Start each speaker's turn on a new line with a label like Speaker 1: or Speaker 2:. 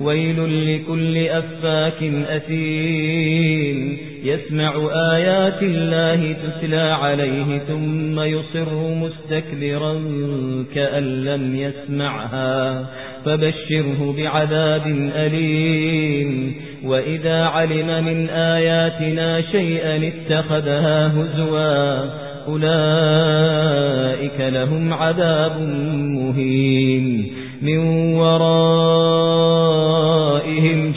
Speaker 1: ويل لكل أفاك أثيم. يسمع آيات الله تسلى عليه ثم يصر مستكبرا كأن لم يسمعها. فبشره بعذاب أليم. وإذا علم من آياتنا شيئا اتخذها هزوا. أولئك لهم عذاب مهين. من ورائهم